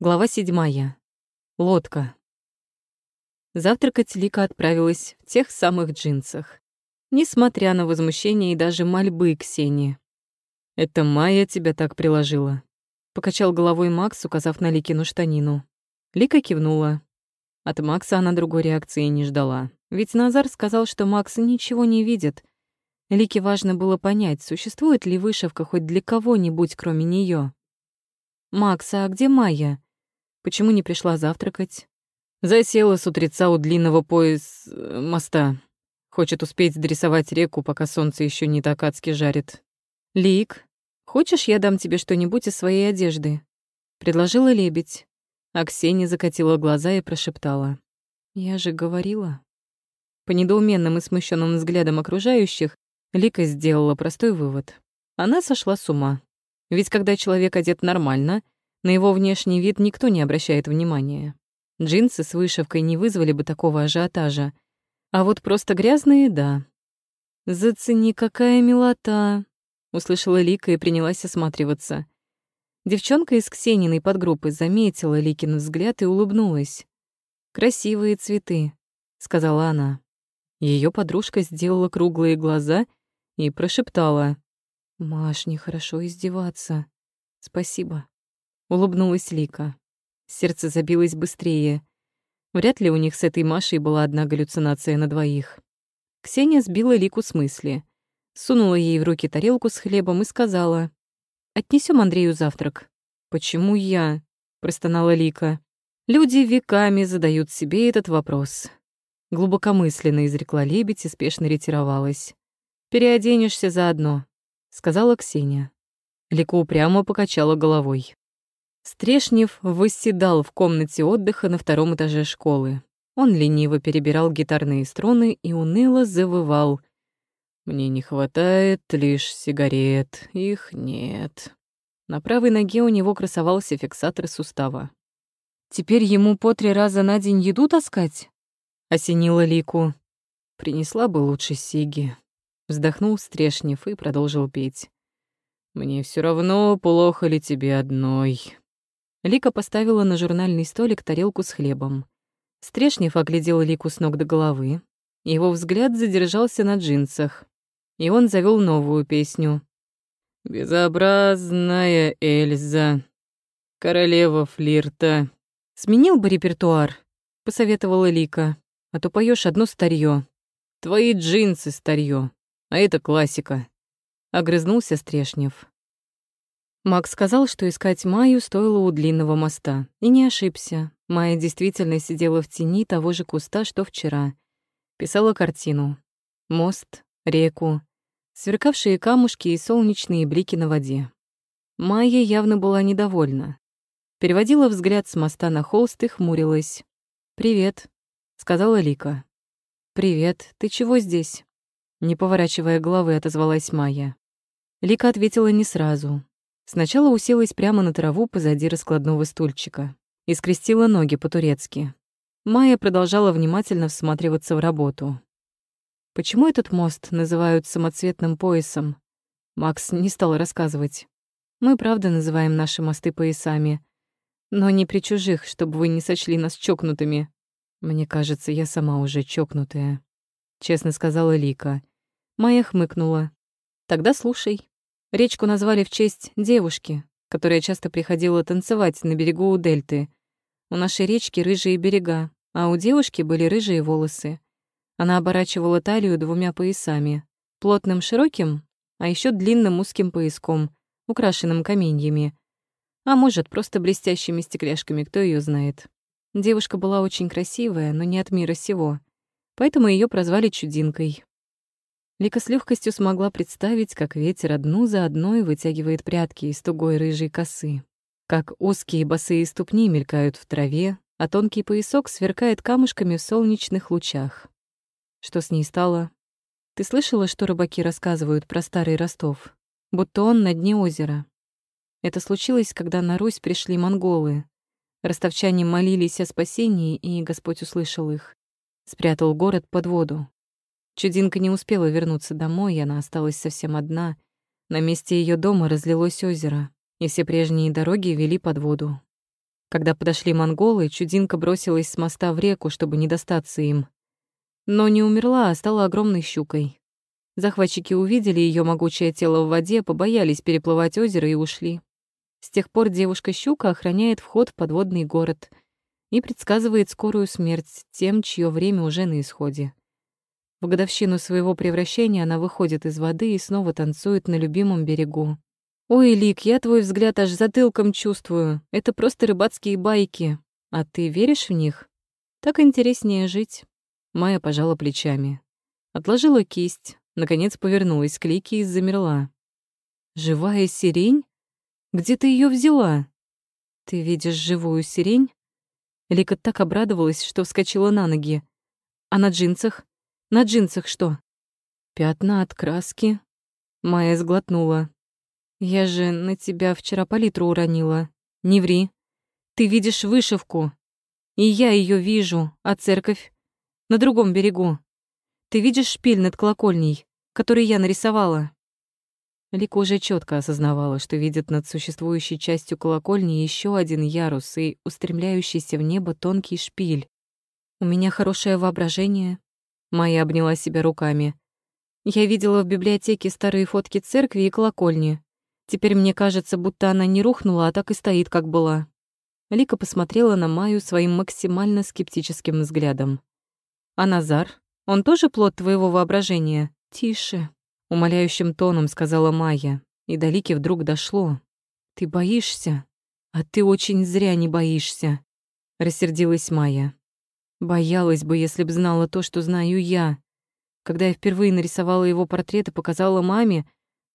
Глава седьмая. Лодка. Завтракать Лика отправилась в тех самых джинсах, несмотря на возмущение и даже мольбы Ксении. «Это Майя тебя так приложила», — покачал головой Макс, указав на Ликину штанину. Лика кивнула. От Макса она другой реакции не ждала, ведь Назар сказал, что Макс ничего не видит. Лике важно было понять, существует ли вышивка хоть для кого-нибудь, кроме нее. «Макс, а где Майя?» Почему не пришла завтракать? Засела с утреца у длинного пояс... Э, моста. Хочет успеть дорисовать реку, пока солнце еще не так адски жарит. «Лик, хочешь, я дам тебе что-нибудь из своей одежды?» Предложила лебедь. А Ксения закатила глаза и прошептала. «Я же говорила». По недоуменным и смущенным взглядам окружающих Лика сделала простой вывод. Она сошла с ума. Ведь когда человек одет нормально — на его внешний вид никто не обращает внимания. Джинсы с вышивкой не вызвали бы такого ажиотажа. А вот просто грязные — да. «Зацени, какая милота!» — услышала Лика и принялась осматриваться. Девчонка из Ксениной подгруппы заметила Ликин взгляд и улыбнулась. «Красивые цветы», — сказала она. Ее подружка сделала круглые глаза и прошептала. «Маш, нехорошо издеваться. Спасибо». Улыбнулась Лика. Сердце забилось быстрее. Вряд ли у них с этой Машей была одна галлюцинация на двоих. Ксения сбила Лику с мысли. Сунула ей в руки тарелку с хлебом и сказала. «Отнесем Андрею завтрак». «Почему я?» — простонала Лика. «Люди веками задают себе этот вопрос». Глубокомысленно изрекла лебедь и спешно ретировалась. «Переоденешься заодно», — сказала Ксения. Лика упрямо покачала головой. Стрешнев восседал в комнате отдыха на втором этаже школы. Он лениво перебирал гитарные струны и уныло завывал. «Мне не хватает лишь сигарет, их нет». На правой ноге у него красовался фиксатор сустава. «Теперь ему по три раза на день еду таскать?» — осенила Лику. «Принесла бы лучше Сиги». Вздохнул Стрешнев и продолжил петь. «Мне все равно, плохо ли тебе одной. Лика поставила на журнальный столик тарелку с хлебом. Стрешнев оглядел Лику с ног до головы. Его взгляд задержался на джинсах. И он завел новую песню. «Безобразная Эльза, королева флирта». «Сменил бы репертуар», — посоветовала Лика. «А то поешь одно старье. Твои джинсы старье, а это классика», — огрызнулся Стрешнев. Макс сказал, что искать Майю стоило у длинного моста. И не ошибся. Майя действительно сидела в тени того же куста, что вчера. Писала картину. Мост, реку, сверкавшие камушки и солнечные блики на воде. Майя явно была недовольна. Переводила взгляд с моста на холст и хмурилась. «Привет», — сказала Лика. «Привет, ты чего здесь?» Не поворачивая головы, отозвалась Майя. Лика ответила не сразу. Сначала уселась прямо на траву позади раскладного стульчика и скрестила ноги по-турецки. Майя продолжала внимательно всматриваться в работу. Почему этот мост называют самоцветным поясом? Макс не стал рассказывать. Мы правда называем наши мосты поясами, но не при чужих, чтобы вы не сочли нас чокнутыми. Мне кажется, я сама уже чокнутая, честно сказала Лика. Майя хмыкнула. Тогда слушай. Речку назвали в честь девушки, которая часто приходила танцевать на берегу у дельты. У нашей речки рыжие берега, а у девушки были рыжие волосы. Она оборачивала талию двумя поясами, плотным широким, а еще длинным узким пояском, украшенным каменьями. А может, просто блестящими стекляшками, кто ее знает. Девушка была очень красивая, но не от мира сего. Поэтому ее прозвали Чудинкой. Лика с легкостью смогла представить, как ветер одну за одной вытягивает прядки из тугой рыжей косы, как узкие босые ступни мелькают в траве, а тонкий поясок сверкает камушками в солнечных лучах. Что с ней стало? Ты слышала, что рыбаки рассказывают про старый Ростов? Будто он на дне озера. Это случилось, когда на Русь пришли монголы. Ростовчане молились о спасении, и Господь услышал их. Спрятал город под воду. Чудинка не успела вернуться домой, и она осталась совсем одна. На месте ее дома разлилось озеро, и все прежние дороги вели под воду. Когда подошли монголы, чудинка бросилась с моста в реку, чтобы не достаться им. Но не умерла, а стала огромной щукой. Захватчики увидели ее могучее тело в воде, побоялись переплывать озеро и ушли. С тех пор девушка-щука охраняет вход в подводный город и предсказывает скорую смерть тем, чье время уже на исходе. В годовщину своего превращения она выходит из воды и снова танцует на любимом берегу. «Ой, Лик, я твой взгляд аж затылком чувствую. Это просто рыбацкие байки. А ты веришь в них? Так интереснее жить». Майя пожала плечами. Отложила кисть, наконец повернулась к Лике и замерла. «Живая сирень? Где ты ее взяла?» «Ты видишь живую сирень?» Лика так обрадовалась, что вскочила на ноги. «А на джинсах? На джинсах что?» «Пятна от краски». Майя сглотнула. Я же на тебя вчера палитру уронила. Не ври. Ты видишь вышивку. И я ее вижу, а церковь на другом берегу. Ты видишь шпиль над колокольней, который я нарисовала. Лика уже четко осознавала, что видит над существующей частью колокольни еще один ярус и устремляющийся в небо тонкий шпиль. У меня хорошее воображение. Майя обняла себя руками. Я видела в библиотеке старые фотки церкви и колокольни. Теперь мне кажется, будто она не рухнула, а так и стоит, как была. Лика посмотрела на Маю своим максимально скептическим взглядом. «А Назар? Он тоже плод твоего воображения?» «Тише», — умоляющим тоном сказала Майя. И до Лики вдруг дошло. «Ты боишься? А ты очень зря не боишься», — рассердилась Майя. «Боялась бы, если б знала то, что знаю я. Когда я впервые нарисовала его портрет и показала маме,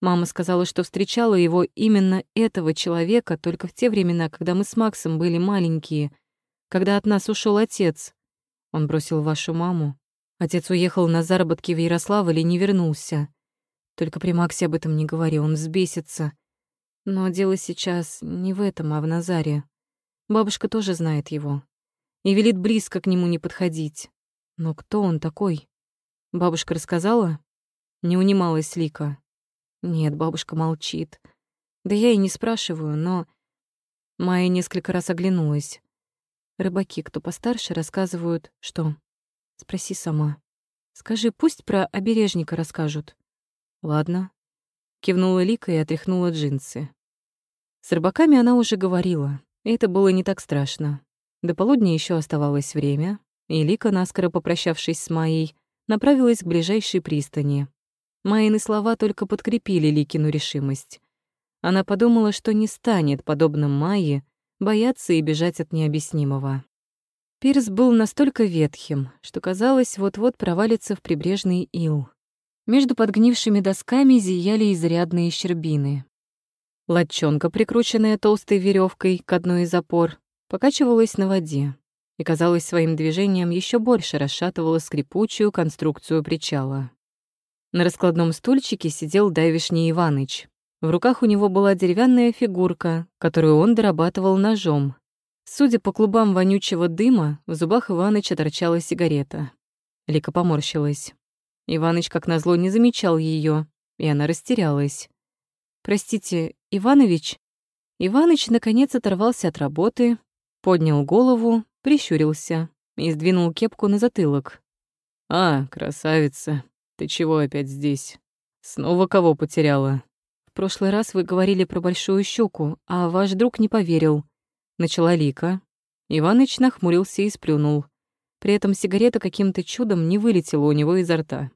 Мама сказала, что встречала его именно этого человека только в те времена, когда мы с Максом были маленькие, когда от нас ушел отец. Он бросил вашу маму. Отец уехал на заработки в Ярославль и не вернулся. Только при Максе об этом не говори, он взбесится. Но дело сейчас не в этом, а в Назаре. Бабушка тоже знает его. И велит близко к нему не подходить. Но кто он такой? Бабушка рассказала? Не унималась Лика. Нет, бабушка молчит. Да я и не спрашиваю, но... Майя несколько раз оглянулась. Рыбаки, кто постарше, рассказывают, что... Спроси сама. Скажи, пусть про обережника расскажут. Ладно. Кивнула Лика и отряхнула джинсы. С рыбаками она уже говорила, и это было не так страшно. До полудня еще оставалось время, и Лика, наскоро попрощавшись с Майей, направилась к ближайшей пристани, Майины слова только подкрепили Ликину решимость. Она подумала, что не станет, подобно Майе, бояться и бежать от необъяснимого. Пирс был настолько ветхим, что казалось, вот-вот провалится в прибрежный ил. Между подгнившими досками зияли изрядные щербины. Лодчонка, прикрученная толстой веревкой к одной из опор, покачивалась на воде и, казалось, своим движением еще больше расшатывала скрипучую конструкцию причала. На раскладном стульчике сидел Давишний Иваныч. В руках у него была деревянная фигурка, которую он дорабатывал ножом. Судя по клубам вонючего дыма, в зубах Иваныча торчала сигарета. Лика поморщилась. Иваныч, как назло, не замечал ее, и она растерялась. «Простите, Иванович?» Иваныч, наконец, оторвался от работы, поднял голову, прищурился и сдвинул кепку на затылок. «А, красавица!» Ты чего опять здесь? Снова кого потеряла? В прошлый раз вы говорили про большую щуку, а ваш друг не поверил. Начала Лика. Иваныч нахмурился и сплюнул. При этом сигарета каким-то чудом не вылетела у него изо рта.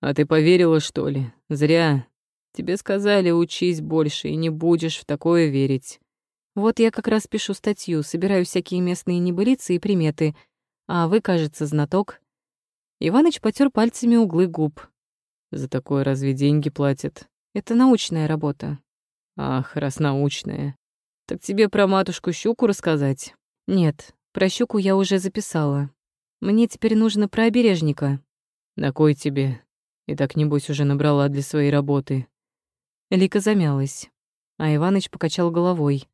«А ты поверила, что ли? Зря. Тебе сказали, учись больше, и не будешь в такое верить. Вот я как раз пишу статью, собираю всякие местные небылицы и приметы, а вы, кажется, знаток. Иваныч потер пальцами углы губ. За такое разве деньги платят? Это научная работа. Ах, раз научная. Так тебе про матушку щуку рассказать? Нет, про щуку я уже записала. Мне теперь нужно про обережника. На кой тебе? И так, небось, уже набрала для своей работы. Лика замялась, а Иваныч покачал головой.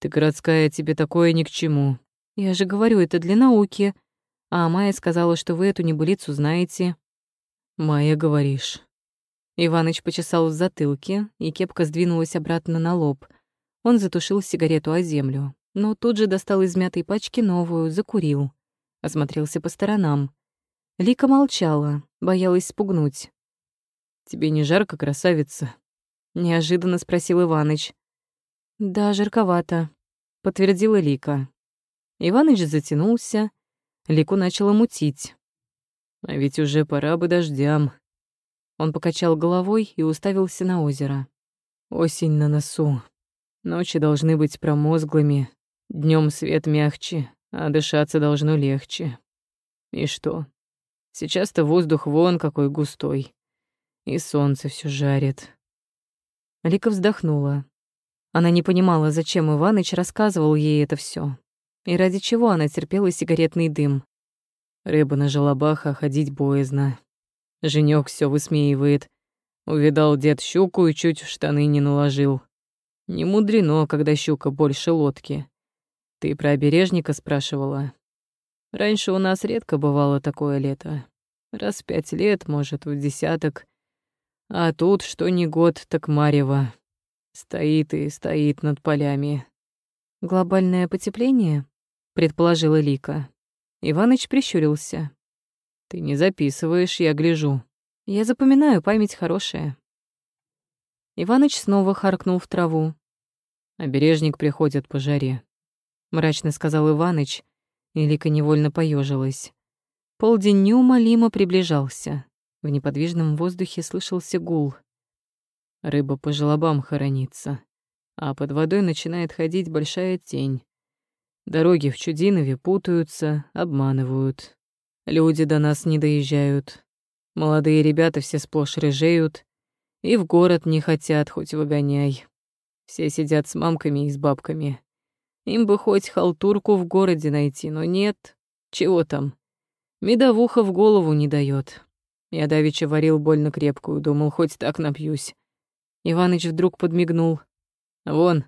Ты городская, тебе такое ни к чему. Я же говорю, это для науки. А Майя сказала, что вы эту небылицу знаете. Майя, говоришь. Иваныч почесал в затылке, и кепка сдвинулась обратно на лоб. Он затушил сигарету о землю, но тут же достал из мятой пачки новую, закурил. Осмотрелся по сторонам. Лика молчала, боялась спугнуть. «Тебе не жарко, красавица?» — неожиданно спросил Иваныч. «Да, жарковато», — подтвердила Лика. Иваныч затянулся, Лику начало мутить. «А ведь уже пора бы дождям». Он покачал головой и уставился на озеро. «Осень на носу. Ночи должны быть промозглыми, днем свет мягче, а дышаться должно легче. И что? Сейчас-то воздух вон какой густой, и солнце все жарит». Лика вздохнула. Она не понимала, зачем Иваныч рассказывал ей это все, и ради чего она терпела сигаретный дым. Рыба на желобах, а ходить боязно. Женёк все высмеивает. Увидал дед щуку и чуть в штаны не наложил. Не мудрено, когда щука больше лодки. Ты про обережника спрашивала? Раньше у нас редко бывало такое лето. Раз в пять лет, может, в десяток. А тут что ни год, так марево. Стоит и стоит над полями. «Глобальное потепление?» — предположила Лика. Иваныч прищурился. «Ты не записываешь, я гляжу». «Я запоминаю, память хорошая». Иваныч снова харкнул в траву. «Обережник приходит по жаре», — мрачно сказал Иваныч, и Лика невольно поежилась. Полдень неумолимо приближался. В неподвижном воздухе слышался гул — Рыба по желобам хоронится, а под водой начинает ходить большая тень. Дороги в Чудинове путаются, обманывают. Люди до нас не доезжают. Молодые ребята все сплошь рыжеют и в город не хотят, хоть выгоняй. Все сидят с мамками и с бабками. Им бы хоть халтурку в городе найти, но нет. Чего там? Медовуха в голову не дает. Я давеча варил больно крепкую, думал, хоть так напьюсь. Иваныч вдруг подмигнул. Вон,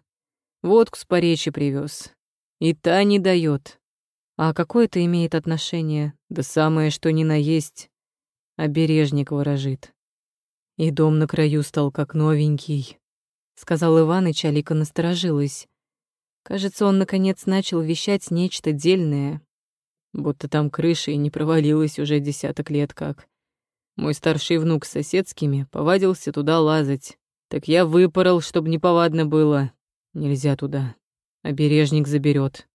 водку с поречи привез. И та не дает. А какое это имеет отношение? Да самое, что ни на есть. Обережник ворожит. И дом на краю стал как новенький. Сказал Иваныч, Алика насторожилась. Кажется, он наконец начал вещать нечто дельное. Будто там крыша и не провалилась уже десяток лет как. Мой старший внук с соседскими повадился туда лазать. Так я выпорол, чтобы неповадно было. Нельзя туда. Обережник заберет.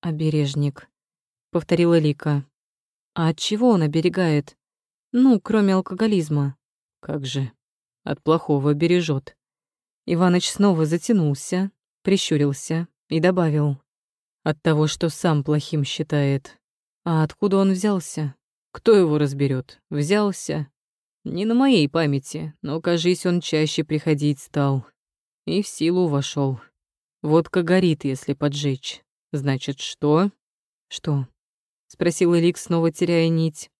Обережник, повторила Лика. А от чего он оберегает? Ну, кроме алкоголизма. Как же? От плохого бережет. Иваныч снова затянулся, прищурился и добавил. От того, что сам плохим считает. А откуда он взялся? Кто его разберет? Взялся. Не на моей памяти, но, кажись, он чаще приходить стал. И в силу вошел. Водка горит, если поджечь. Значит, что? Что? Спросил Элик, снова теряя нить.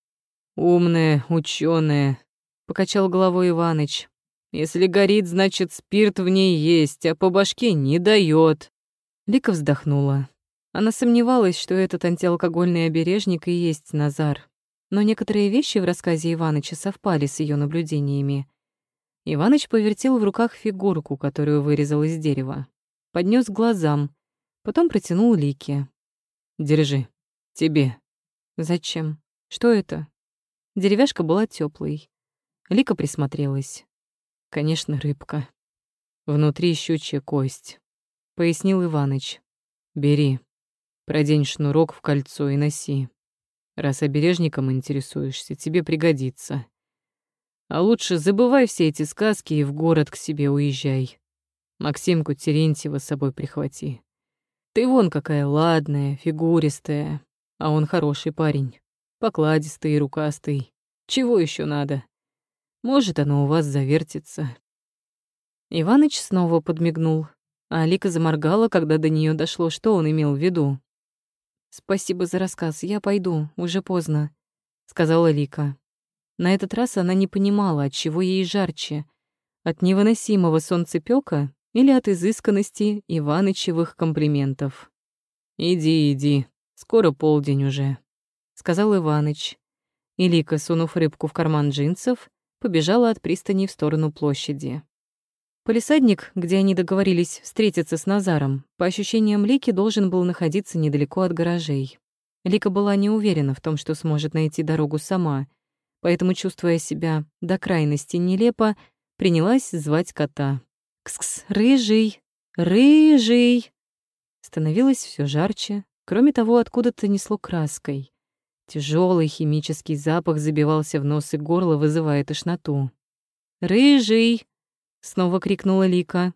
Умная, ученая, покачал головой Иваныч. Если горит, значит, спирт в ней есть, а по башке не дает. Лика вздохнула. Она сомневалась, что этот антиалкогольный обережник и есть Назар но некоторые вещи в рассказе Иваныча совпали с ее наблюдениями. Иваныч повертел в руках фигурку, которую вырезал из дерева, поднес к глазам, потом протянул Лике. «Держи. Тебе». «Зачем? Что это?» Деревяшка была теплой. Лика присмотрелась. «Конечно, рыбка. Внутри щучья кость», — пояснил Иваныч. «Бери. Продень шнурок в кольцо и носи. Раз обережником интересуешься, тебе пригодится. А лучше забывай все эти сказки и в город к себе уезжай. Максимку Терентьева с собой прихвати. Ты вон какая ладная, фигуристая, а он хороший парень, покладистый и рукастый. Чего еще надо? Может, оно у вас завертится. Иваныч снова подмигнул, а Алика заморгала, когда до нее дошло, что он имел в виду. «Спасибо за рассказ, я пойду, уже поздно», — сказала Лика. На этот раз она не понимала, от чего ей жарче — от невыносимого солнцепёка или от изысканности Иванычевых комплиментов. «Иди, иди, скоро полдень уже», — сказал Иваныч. И Лика, сунув рыбку в карман джинсов, побежала от пристани в сторону площади. Полисадник, где они договорились встретиться с Назаром, по ощущениям Лики должен был находиться недалеко от гаражей. Лика была не уверена в том, что сможет найти дорогу сама, поэтому, чувствуя себя до крайности нелепо, принялась звать кота. «Кс-кс, рыжий! Рыжий!» Становилось все жарче. Кроме того, откуда-то несло краской. Тяжелый химический запах забивался в нос и горло, вызывая тошноту. «Рыжий!» — снова крикнула Лика.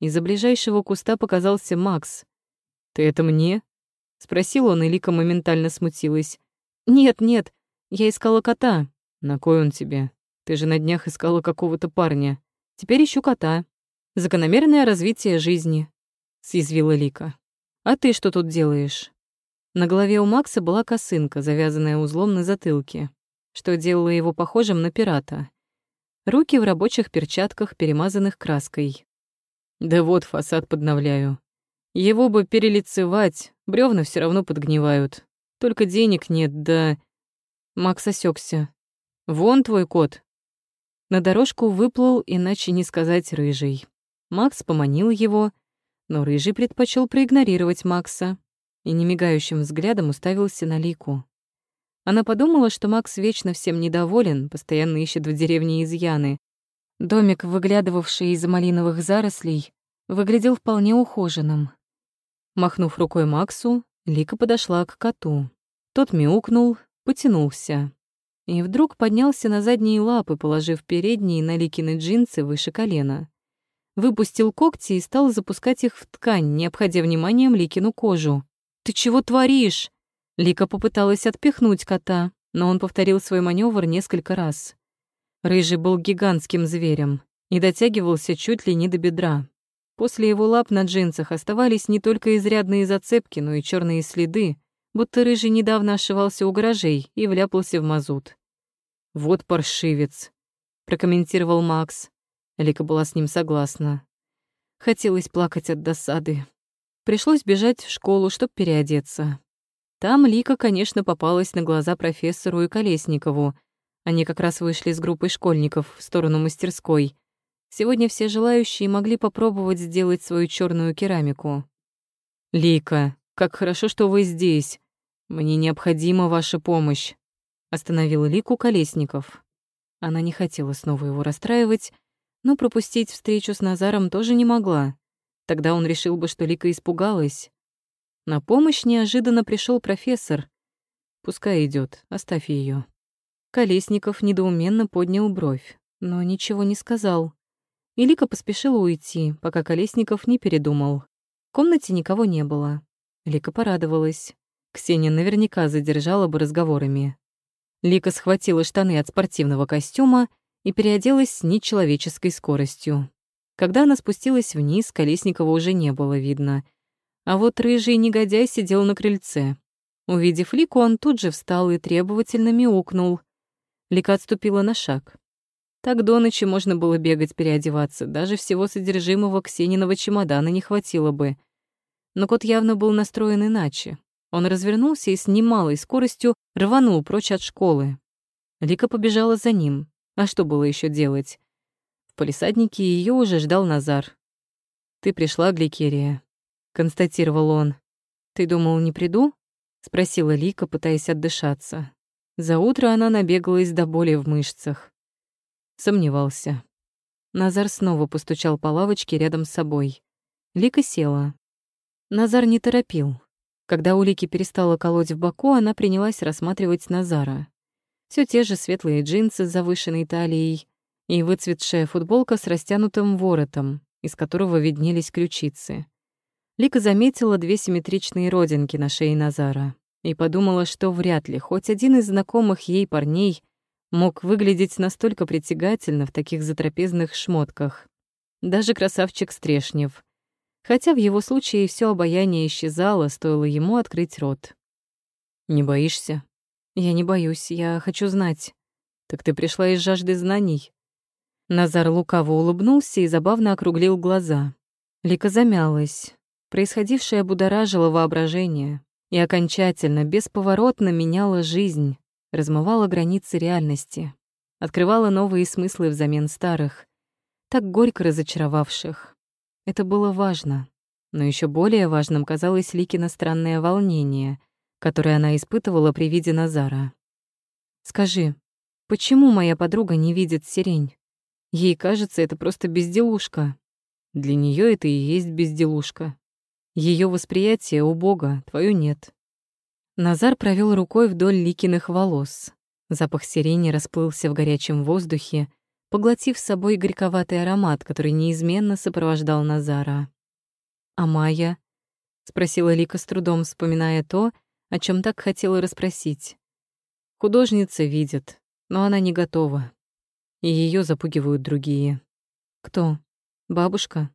Из-за ближайшего куста показался Макс. «Ты это мне?» — спросил он, и Лика моментально смутилась. «Нет, нет, я искала кота». «На кой он тебе? Ты же на днях искала какого-то парня. Теперь ищу кота. Закономерное развитие жизни», — съязвила Лика. «А ты что тут делаешь?» На голове у Макса была косынка, завязанная узлом на затылке, что делало его похожим на пирата. Руки в рабочих перчатках, перемазанных краской. «Да вот, фасад подновляю. Его бы перелицевать, бревна все равно подгнивают. Только денег нет, да...» Макс осекся. «Вон твой кот». На дорожку выплыл, иначе не сказать рыжий. Макс поманил его, но рыжий предпочел проигнорировать Макса и немигающим взглядом уставился на Лику. Она подумала, что Макс вечно всем недоволен, постоянно ищет в деревне изъяны. Домик, выглядывавший из малиновых зарослей, выглядел вполне ухоженным. Махнув рукой Максу, Лика подошла к коту. Тот мяукнул, потянулся. И вдруг поднялся на задние лапы, положив передние на Ликины джинсы выше колена. Выпустил когти и стал запускать их в ткань, не обходя вниманием Ликину кожу. «Ты чего творишь?» Лика попыталась отпихнуть кота, но он повторил свой маневр несколько раз. Рыжий был гигантским зверем и дотягивался чуть ли не до бедра. После его лап на джинсах оставались не только изрядные зацепки, но и черные следы, будто рыжий недавно ошивался у гаражей и вляпался в мазут. «Вот паршивец», — прокомментировал Макс. Лика была с ним согласна. Хотелось плакать от досады. Пришлось бежать в школу, чтобы переодеться. Там Лика, конечно, попалась на глаза профессору и Колесникову. Они как раз вышли с группой школьников в сторону мастерской. Сегодня все желающие могли попробовать сделать свою черную керамику. «Лика, как хорошо, что вы здесь. Мне необходима ваша помощь», — остановил Лику Колесников. Она не хотела снова его расстраивать, но пропустить встречу с Назаром тоже не могла. Тогда он решил бы, что Лика испугалась. На помощь неожиданно пришел профессор. Пускай идет, оставь ее. Колесников недоуменно поднял бровь, но ничего не сказал. И Лика поспешила уйти, пока Колесников не передумал. В комнате никого не было. Лика порадовалась. Ксения наверняка задержала бы разговорами. Лика схватила штаны от спортивного костюма и переоделась с нечеловеческой скоростью. Когда она спустилась вниз, Колесникова уже не было видно — а вот рыжий негодяй сидел на крыльце. Увидев Лику, он тут же встал и требовательно мяукнул. Лика отступила на шаг. Так до ночи можно было бегать, переодеваться, даже всего содержимого Ксениного чемодана не хватило бы. Но кот явно был настроен иначе. Он развернулся и с немалой скоростью рванул прочь от школы. Лика побежала за ним. А что было еще делать? В полисаднике ее уже ждал Назар. «Ты пришла, Гликерия», — констатировал он. «Ты думал, не приду?» — спросила Лика, пытаясь отдышаться. За утро она набегалась до боли в мышцах. Сомневался. Назар снова постучал по лавочке рядом с собой. Лика села. Назар не торопил. Когда у Лики перестала колоть в боку, она принялась рассматривать Назара. Все те же светлые джинсы с завышенной талией и выцветшая футболка с растянутым воротом, из которого виднелись ключицы. Лика заметила две симметричные родинки на шее Назара и подумала, что вряд ли хоть один из знакомых ей парней мог выглядеть настолько притягательно в таких затрапезных шмотках. Даже красавчик Стрешнев. Хотя в его случае все обаяние исчезало, стоило ему открыть рот. «Не боишься?» «Я не боюсь, я хочу знать». «Так ты пришла из жажды знаний?» Назар лукаво улыбнулся и забавно округлил глаза. Лика замялась. Происходившее будоражило воображение и окончательно, бесповоротно меняло жизнь, размывало границы реальности, открывало новые смыслы взамен старых. так горько разочаровавших. Это было важно, но еще более важным казалось Ликино странное волнение, которое она испытывала при виде Назара. «Скажи, почему моя подруга не видит сирень? Ей кажется, это просто безделушка. Для нее это и есть безделушка. Ее восприятие у Бога, твое нет». Назар провел рукой вдоль Ликиных волос. Запах сирени расплылся в горячем воздухе, поглотив с собой горьковатый аромат, который неизменно сопровождал Назара. «А Майя?» — спросила Лика с трудом, вспоминая то, о чем так хотела расспросить. Художница видит, но она не готова. И ее запугивают другие. Кто? Бабушка?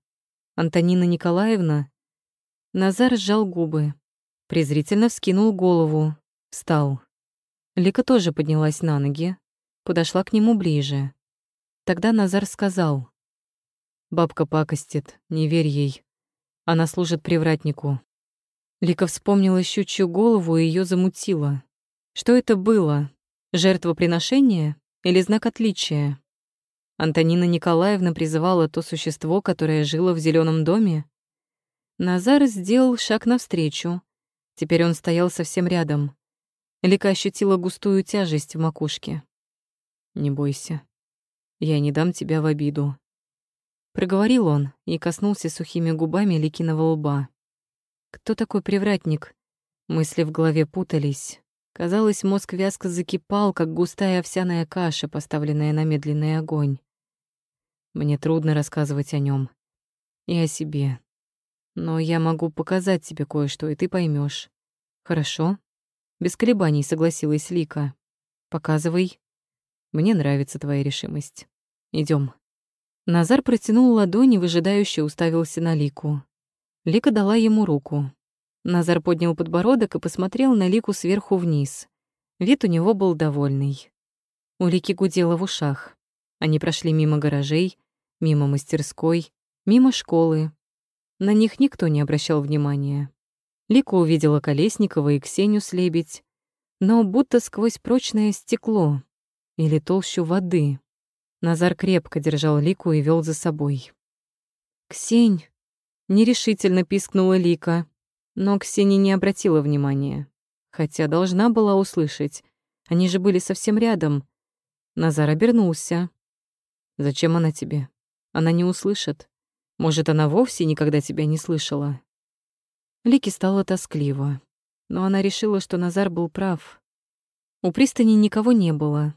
Антонина Николаевна? Назар сжал губы, презрительно вскинул голову, встал. Лика тоже поднялась на ноги, подошла к нему ближе. Тогда Назар сказал. «Бабка пакостит, не верь ей. Она служит привратнику». Лика вспомнила щучью голову и ее замутила. Что это было? Жертвоприношение или знак отличия? Антонина Николаевна призывала то существо, которое жило в зеленом доме? Назар сделал шаг навстречу. Теперь он стоял совсем рядом. Лика ощутила густую тяжесть в макушке. «Не бойся», я не дам тебя в обиду. Проговорил он и коснулся сухими губами Ликиного лба. Кто такой привратник? Мысли в голове путались. Казалось, мозг вязко закипал, как густая овсяная каша, поставленная на медленный огонь. Мне трудно рассказывать о нем и о себе. Но я могу показать тебе кое-что, и ты поймешь. Хорошо? Без колебаний согласилась Лика. Показывай. Мне нравится твоя решимость. Идем. Назар протянул ладони, выжидающе уставился на Лику. Лика дала ему руку. Назар поднял подбородок и посмотрел на Лику сверху вниз. Вид у него был довольный. У Лики гудело в ушах. Они прошли мимо гаражей, мимо мастерской, мимо школы. На них никто не обращал внимания. Лика увидела Колесникова и Ксению с лебедь, но будто сквозь прочное стекло, или толщу воды. Назар крепко держал Лику и вел за собой. «Ксень!» — нерешительно пискнула Лика, но Ксения не обратила внимания, хотя должна была услышать. Они же были совсем рядом. Назар обернулся. «Зачем она тебе? Она не услышит. Может, она вовсе никогда тебя не слышала?» Лике стало тоскливо, но она решила, что Назар был прав. У пристани никого не было,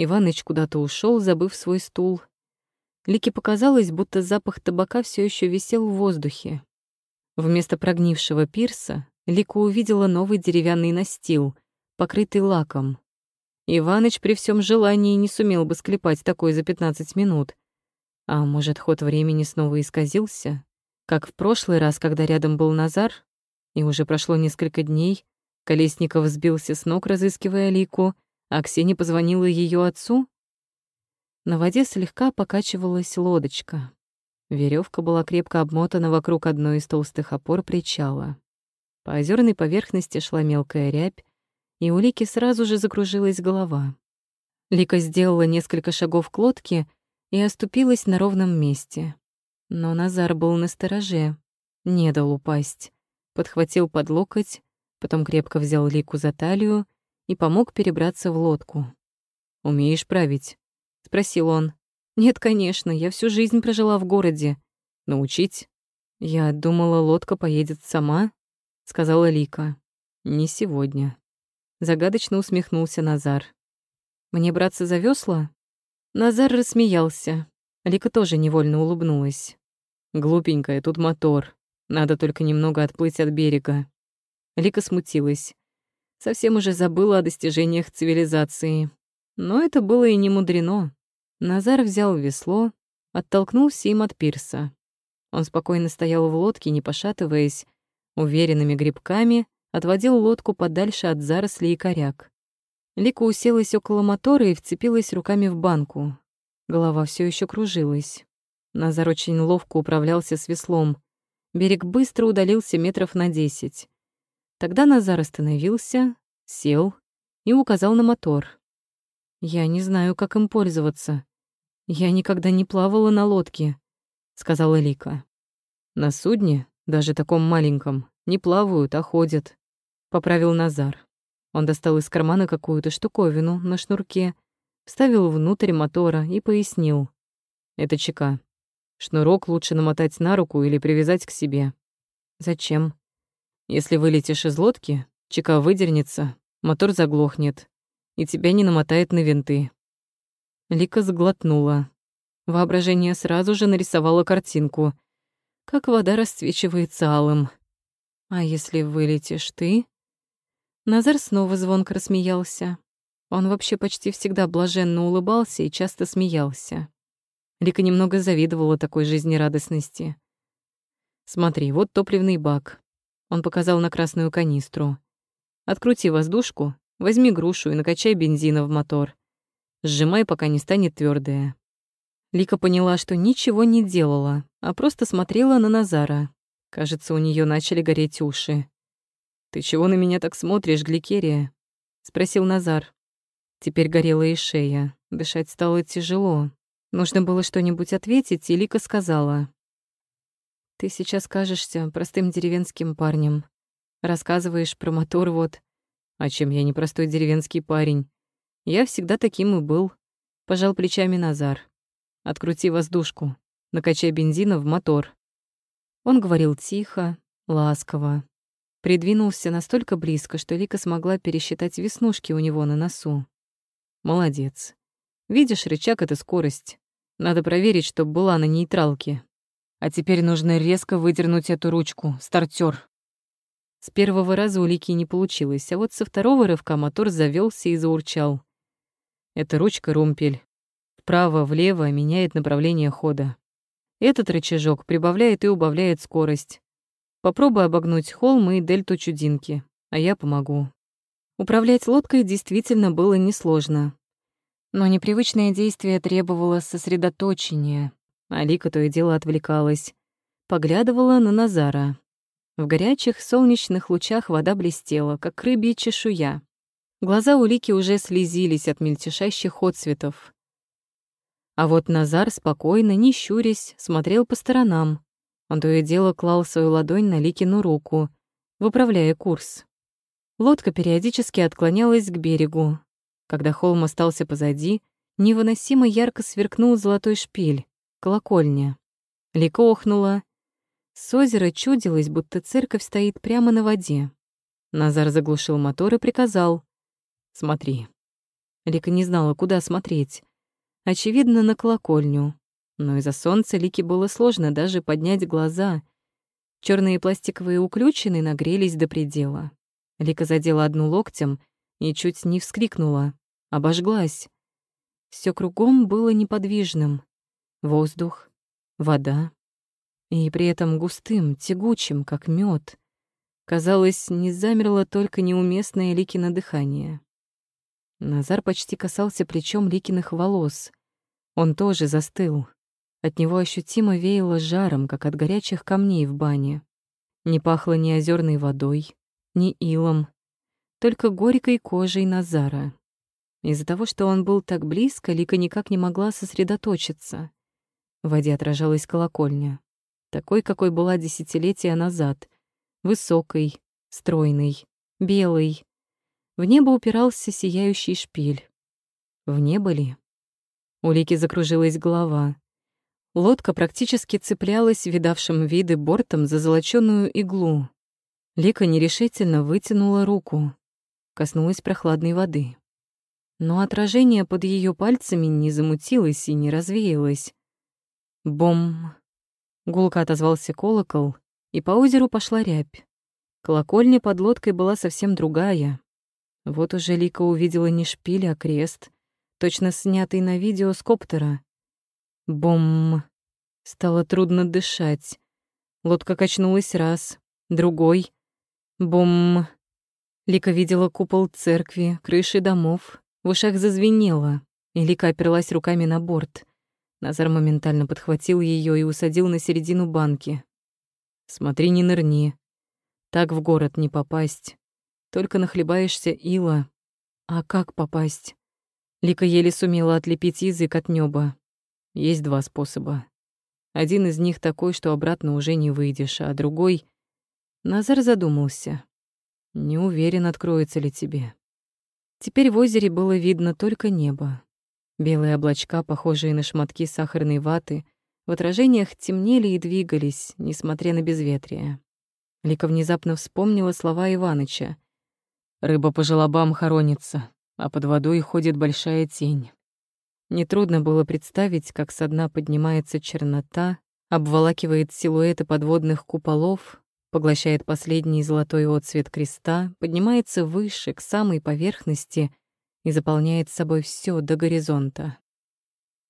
Иваныч куда-то ушел, забыв свой стул. Лике показалось, будто запах табака все еще висел в воздухе. Вместо прогнившего пирса Лика увидела новый деревянный настил, покрытый лаком. Иваныч при всем желании не сумел бы склепать такой за 15 минут. А может, ход времени снова исказился? Как в прошлый раз, когда рядом был Назар, и уже прошло несколько дней, Колесников сбился с ног, разыскивая Лику, а Ксения позвонила ее отцу? На воде слегка покачивалась лодочка. Веревка была крепко обмотана вокруг одной из толстых опор причала. По озерной поверхности шла мелкая рябь, и у Лики сразу же закружилась голова. Лика сделала несколько шагов к лодке и оступилась на ровном месте. Но Назар был на стороже, не дал упасть. Подхватил под локоть, потом крепко взял Лику за талию и помог перебраться в лодку. «Умеешь править?» — спросил он. «Нет, конечно, я всю жизнь прожила в городе. Научить?» «Я думала, лодка поедет сама», — сказала Лика. «Не сегодня». Загадочно усмехнулся Назар. «Мне браться за весла?» Назар рассмеялся. Лика тоже невольно улыбнулась. «Глупенькая, тут мотор. Надо только немного отплыть от берега». Лика смутилась совсем уже забыла о достижениях цивилизации. Но это было и не мудрено. Назар взял весло, оттолкнулся им от пирса. Он спокойно стоял в лодке, не пошатываясь, уверенными грибками отводил лодку подальше от зарослей и коряк. Лика уселась около мотора и вцепилась руками в банку. Голова все еще кружилась. Назар очень ловко управлялся с веслом. Берег быстро удалился метров на десять. Тогда Назар остановился, сел и указал на мотор. «Я не знаю, как им пользоваться. «Я никогда не плавала на лодке», — сказала Лика. «На судне, даже таком маленьком, не плавают, а ходят», — поправил Назар. Он достал из кармана какую-то штуковину на шнурке, вставил внутрь мотора и пояснил. «Это чека. Шнурок лучше намотать на руку или привязать к себе». «Зачем?» «Если вылетишь из лодки, чека выдернется, мотор заглохнет, и тебя не намотает на винты». Лика сглотнула. Воображение сразу же нарисовало картинку, как вода расцвечивается алым. «А если вылетишь ты?» Назар снова звонко рассмеялся. Он вообще почти всегда блаженно улыбался и часто смеялся. Лика немного завидовала такой жизнерадостности. «Смотри, вот топливный бак». Он показал на красную канистру. «Открути воздушку, возьми грушу и накачай бензина в мотор. Сжимай, пока не станет твердая. Лика поняла, что ничего не делала, а просто смотрела на Назара. Кажется, у нее начали гореть уши. «Ты чего на меня так смотришь, Гликерия?» — спросил Назар. Теперь горела и шея. Дышать стало тяжело. Нужно было что-нибудь ответить, и Лика сказала. «Ты сейчас кажешься простым деревенским парнем. Рассказываешь про мотор вот. А чем я не простой деревенский парень? Я всегда таким и был». Пожал плечами Назар. «Открути воздушку. Накачай бензина в мотор». Он говорил тихо, ласково, Придвинулся настолько близко, что Лика смогла пересчитать веснушки у него на носу. «Молодец. Видишь, рычаг — это скорость. Надо проверить, чтоб была на нейтралке. А теперь нужно резко выдернуть эту ручку. Стартер. С первого раза у Лики не получилось, а вот со второго рывка мотор завелся и заурчал. Это ручка румпель. Вправо-влево меняет направление хода. Этот рычажок прибавляет и убавляет скорость. Попробуй обогнуть холм и дельту Чудинки, а я помогу. Управлять лодкой действительно было несложно. Но непривычное действие требовало сосредоточения. Алика то и дело отвлекалась. Поглядывала на Назара. В горячих солнечных лучах вода блестела, как рыбья чешуя. Глаза у Лики уже слезились от мельтешащих отцветов. А вот Назар спокойно, не щурясь, смотрел по сторонам, он то и дело клал свою ладонь на Ликину руку, выправляя курс. Лодка периодически отклонялась к берегу. Когда холм остался позади, невыносимо ярко сверкнул золотой шпиль, колокольня. Лика охнула. С озера чудилось, будто церковь стоит прямо на воде. Назар заглушил мотор и приказал. «Смотри». Лика не знала, куда смотреть. Очевидно, на колокольню но из-за солнца Лике было сложно даже поднять глаза. Черные пластиковые уключины нагрелись до предела. Лика задела одну локтем и чуть не вскрикнула, обожглась. Все кругом было неподвижным. Воздух, вода. И при этом густым, тягучим, как мед. Казалось, не замерло только неуместное Ликино дыхание. Назар почти касался плечом Ликиных волос. Он тоже застыл. От него ощутимо веяло жаром, как от горячих камней в бане. Не пахло ни озерной водой, ни илом, только горькой кожей Назара. Из-за того, что он был так близко, Лика никак не могла сосредоточиться. В воде отражалась колокольня, такой, какой была десятилетия назад, высокой, стройной, белой. В небо упирался сияющий шпиль. В небо ли? У Лики закружилась голова. Лодка практически цеплялась видавшим виды бортом за золочёную иглу. Лика нерешительно вытянула руку, коснулась прохладной воды. Но отражение под ее пальцами не замутилось и не развеялось. Бом! Гулко отозвался колокол, и по озеру пошла рябь. Колокольня под лодкой была совсем другая. Вот уже Лика увидела не шпиль, а крест, точно снятый на видео с коптера. Бом! Стало трудно дышать. Лодка качнулась раз, другой. Бом! Лика видела купол церкви, крыши домов. В ушах зазвенело, и Лика оперлась руками на борт. Назар моментально подхватил ее и усадил на середину банки. «Смотри, не нырни. Так в город не попасть. Только нахлебаешься ила. А как попасть?» Лика еле сумела отлепить язык от неба. Есть два способа. Один из них такой, что обратно уже не выйдешь, а другой... Назар задумался. Не уверен, откроется ли тебе. Теперь в озере было видно только небо. Белые облачка, похожие на шматки сахарной ваты, в отражениях темнели и двигались, несмотря на безветрие. Лика внезапно вспомнила слова Иваныча. «Рыба по желобам хоронится, а под водой ходит большая тень». Нетрудно было представить, как со дна поднимается чернота, обволакивает силуэты подводных куполов, поглощает последний золотой отцвет креста, поднимается выше, к самой поверхности и заполняет собой все до горизонта.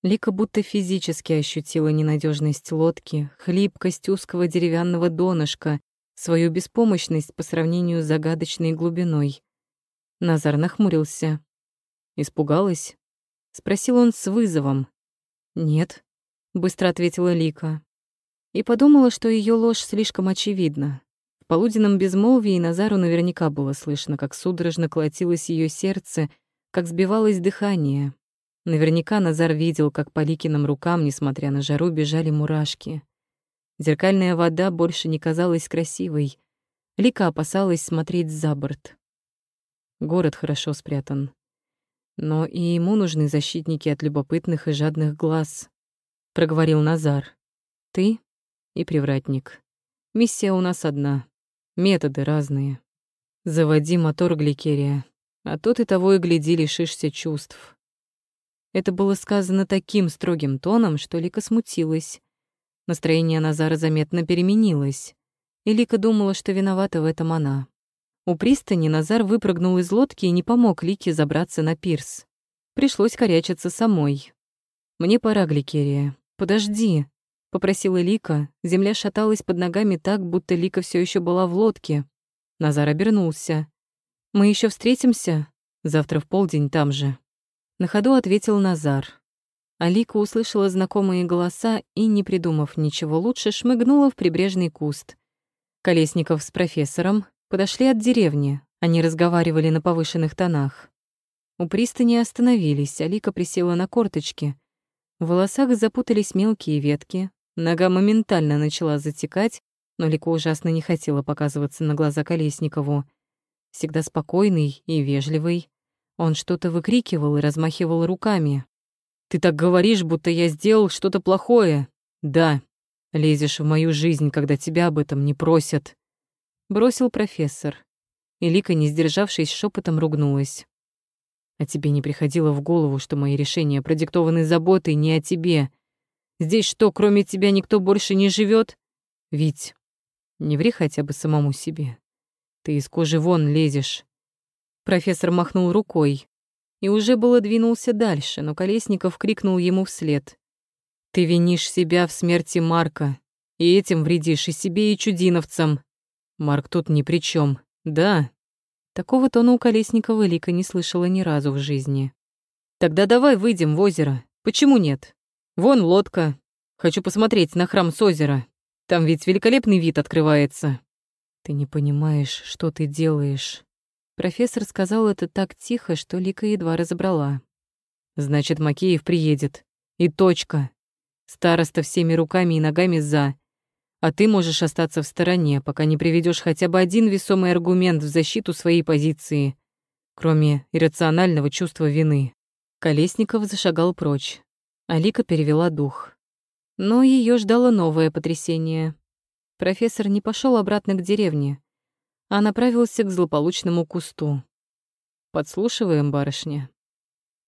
Лика будто физически ощутила ненадежность лодки, хлипкость узкого деревянного донышка, свою беспомощность по сравнению с загадочной глубиной. Назар нахмурился. «Испугалась?» — спросил он с вызовом. «Нет», — быстро ответила Лика. И подумала, что ее ложь слишком очевидна. В полуденном безмолвии Назару наверняка было слышно, как судорожно колотилось ее сердце, как сбивалось дыхание, Наверняка Назар видел, как по Ликиным рукам, несмотря на жару, бежали мурашки. Зеркальная вода больше не казалась красивой. Лика опасалась смотреть за борт. Город хорошо спрятан. Но и ему нужны защитники от любопытных и жадных глаз, — проговорил Назар. Ты и привратник. Миссия у нас одна. Методы разные. Заводи мотор гликерия, а то ты того и гляди лишишься чувств. Это было сказано таким строгим тоном, что Лика смутилась. Настроение Назара заметно переменилось, и Лика думала, что виновата в этом она. У пристани Назар выпрыгнул из лодки и не помог Лике забраться на пирс. Пришлось корячиться самой. «Мне пора, Гликерия. Подожди», — попросила Лика. Земля шаталась под ногами так, будто Лика все еще была в лодке. Назар обернулся. «Мы еще встретимся? Завтра в полдень там же». На ходу ответил Назар. Алика услышала знакомые голоса и, не придумав ничего лучше, шмыгнула в прибрежный куст. Колесников с профессором подошли от деревни, они разговаривали на повышенных тонах. У пристани остановились, Алика присела на корточки. В волосах запутались мелкие ветки, нога моментально начала затекать, но Лика ужасно не хотела показываться на глаза Колесникову. Всегда спокойный и вежливый, он что-то выкрикивал и размахивал руками. «Ты так говоришь, будто я сделал что-то плохое. Да, лезешь в мою жизнь, когда тебя об этом не просят». Бросил профессор. И Лика, не сдержавшись, шепотом ругнулась. «А тебе не приходило в голову, что мои решения продиктованы заботой не о тебе? Здесь что, кроме тебя никто больше не живет? Ведь не ври хотя бы самому себе. Ты из кожи вон лезешь. Профессор махнул рукой и уже было двинулся дальше, но Колесников крикнул ему вслед. «Ты винишь себя в смерти Марка, и этим вредишь и себе, и чудиновцам. Марк тут ни при чем. да?» Такого тона у Колесникова Лика не слышала ни разу в жизни. «Тогда давай выйдем в озеро. Почему нет? Вон лодка. Хочу посмотреть на храм с озера. Там ведь великолепный вид открывается». «Ты не понимаешь, что ты делаешь», Профессор сказал это так тихо, что Лика едва разобрала. «Значит, Макеев приедет. И точка. Староста всеми руками и ногами за. А ты можешь остаться в стороне, пока не приведешь хотя бы один весомый аргумент в защиту своей позиции, кроме иррационального чувства вины». Колесников зашагал прочь. Алика перевела дух. Но ее ждало новое потрясение. Профессор не пошел обратно к деревне а направился к злополучному кусту. «Подслушиваем, барышня».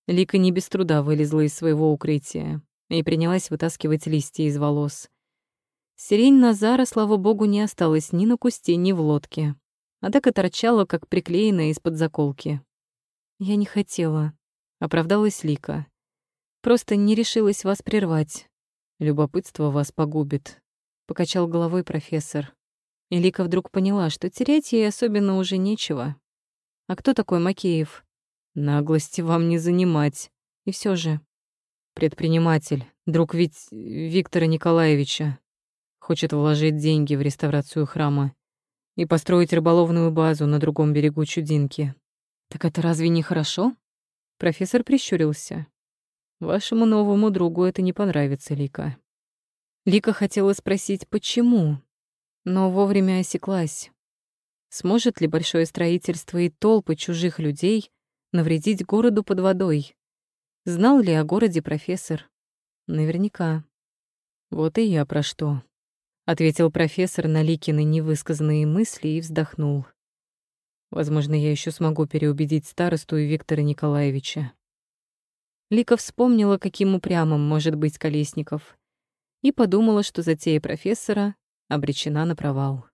Лика не без труда вылезла из своего укрытия и принялась вытаскивать листья из волос. Сирень Назара, слава богу, не осталась ни на кусте, ни в лодке, а так и торчала, как приклеенная из-под заколки. «Я не хотела», — оправдалась Лика. «Просто не решилась вас прервать. Любопытство вас погубит», — покачал головой профессор. И Лика вдруг поняла, что терять ей особенно уже нечего. А кто такой Макеев? Наглости вам не занимать. И все же. Предприниматель, друг ведь Виктора Николаевича. Хочет вложить деньги в реставрацию храма и построить рыболовную базу на другом берегу Чудинки. Так это разве не хорошо? Профессор прищурился. Вашему новому другу это не понравится, Лика. Лика хотела спросить, почему, но вовремя осеклась. Сможет ли большое строительство и толпы чужих людей навредить городу под водой? Знал ли о городе профессор? Наверняка. Вот и я про что. Ответил профессор на Ликины невысказанные мысли и вздохнул. Возможно, я еще смогу переубедить старосту и Виктора Николаевича. Лика вспомнила, каким упрямым может быть Колесников, и подумала, что затея профессора обречена на провал.